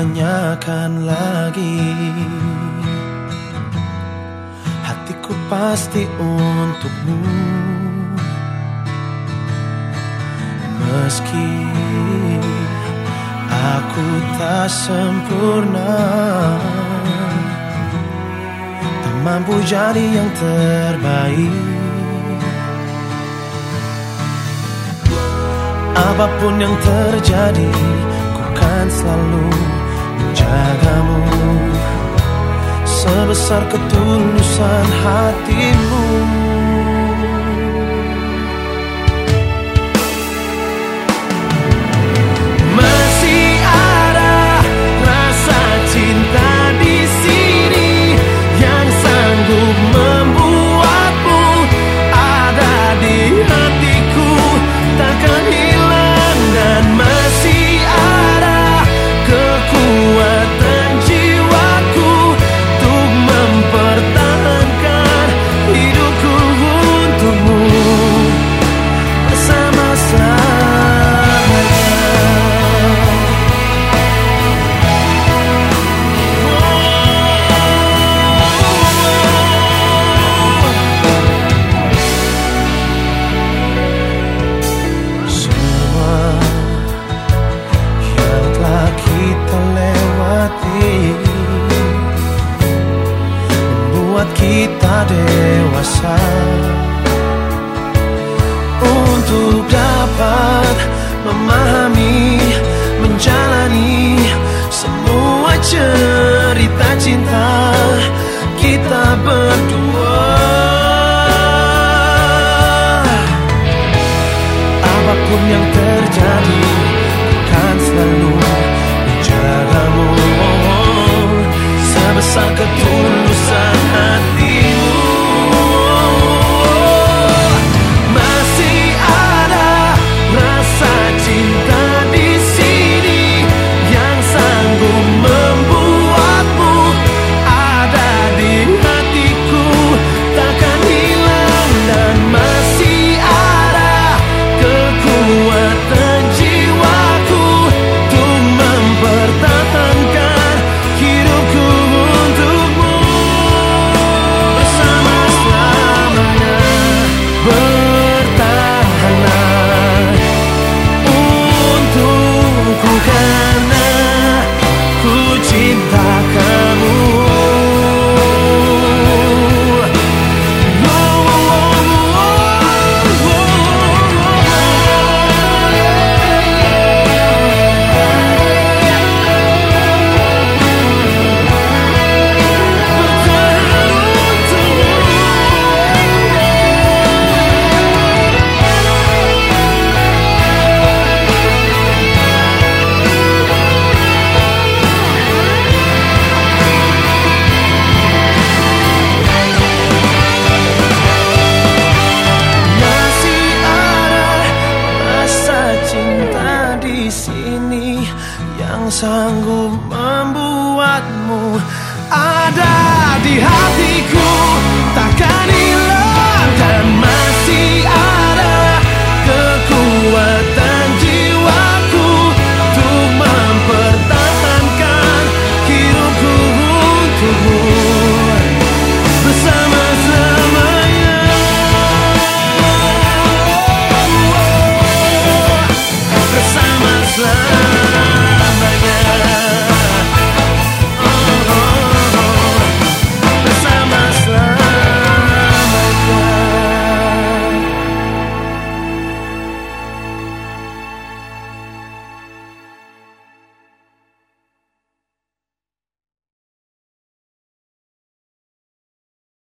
takkan lagi. Hatiku pasti untukmu. Meski aku tak sempurna Tak mampu jadi yang terbaik. Apa pun yang terjadi Ku kan selalu menjagamu Sebesar ketulusan hatimu kita dewasa sini yang sanggup membuatmu ada di hatiku takkan hilang. love